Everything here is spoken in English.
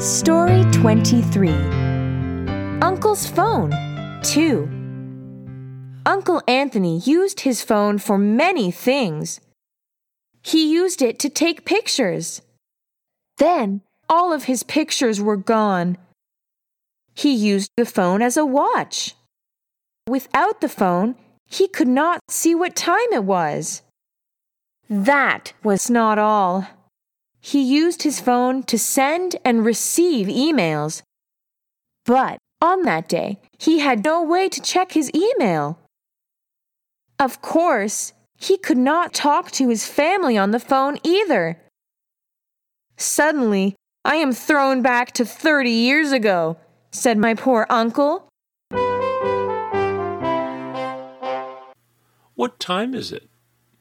Story 23 Uncle's Phone 2 Uncle Anthony used his phone for many things. He used it to take pictures. Then all of his pictures were gone. He used the phone as a watch. Without the phone, he could not see what time it was. That was not all. He used his phone to send and receive emails. But on that day, he had no way to check his email. Of course, he could not talk to his family on the phone either. Suddenly, I am thrown back to 30 years ago, said my poor uncle. What time is it?